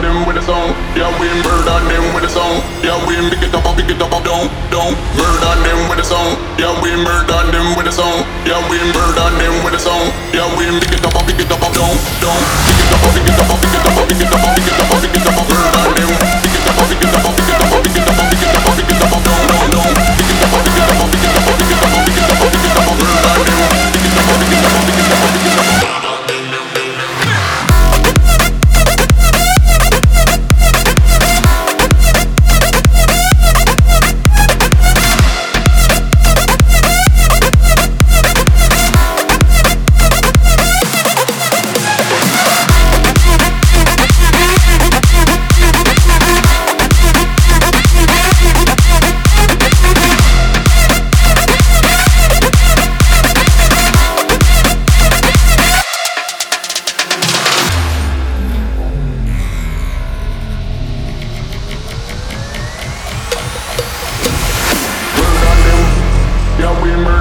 we murder them with a song. Yeah, we pick it up, pick it up, down, down. Murder them with a song. Yeah, we murder them with a song. Yeah, we murder them with a song. Yeah, we pick it up, pick it up, it up, pick it up, pick it up, pick it up, pick it up,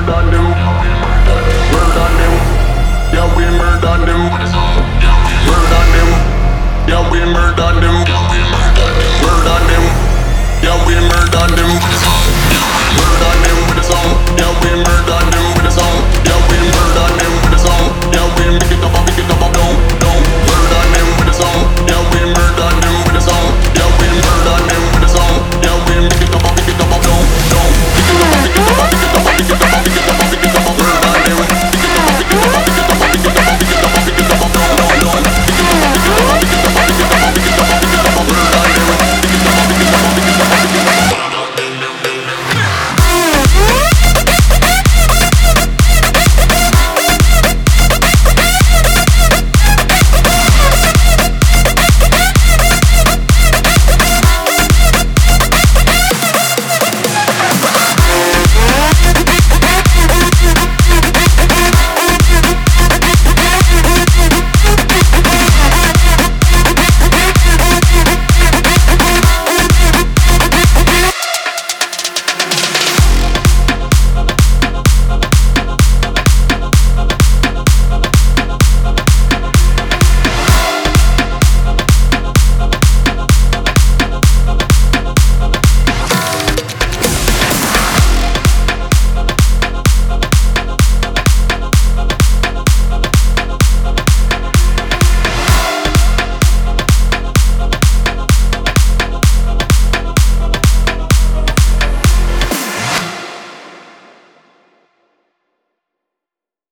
murder them. Murder them. Yeah, we murder them. Murder them. Yeah, we murder them.